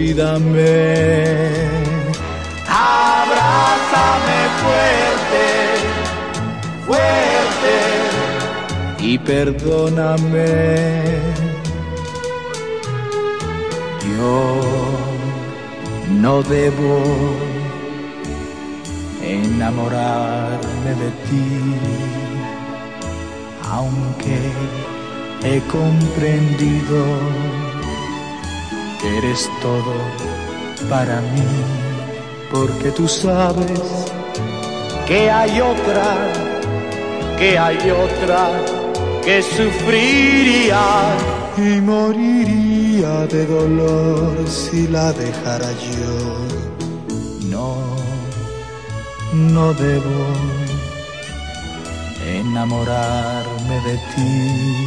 olvídame. Abrázame fuerte, fuerte y perdóname. Yo no debo enamorarme de ti, aunque he comprendido que eres todo para mí, porque tú sabes que hay otra, que hay otra que sufriría y moriría de dolor si la dejara yo. No, no debo enamorarme de ti,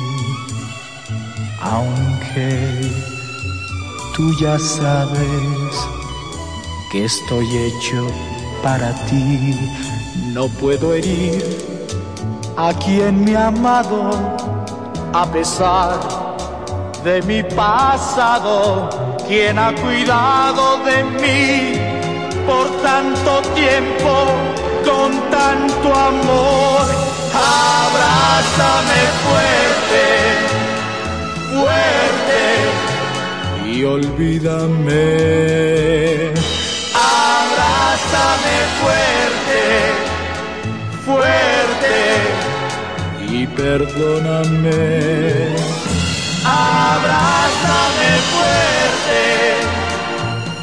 aunque tú ya sabes que estoy hecho para ti. No puedo herir a quien me ha amado a pesar de mi pasado, quien ha cuidado de mí por tanto tiempo, con tanto amor. Y olvídame. Abrázame fuerte, fuerte y perdóname. Abrázame fuerte,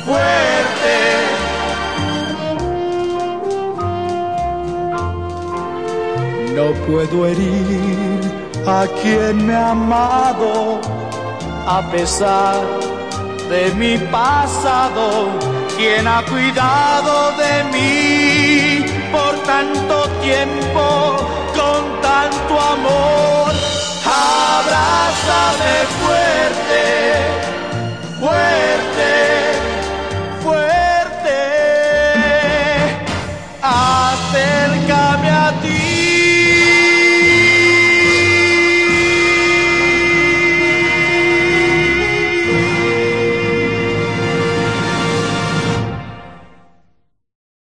fuerte. No puedo herir a quien me ha amado a pesar de mi pasado, quien ha cuidado de mí por tanto tiempo,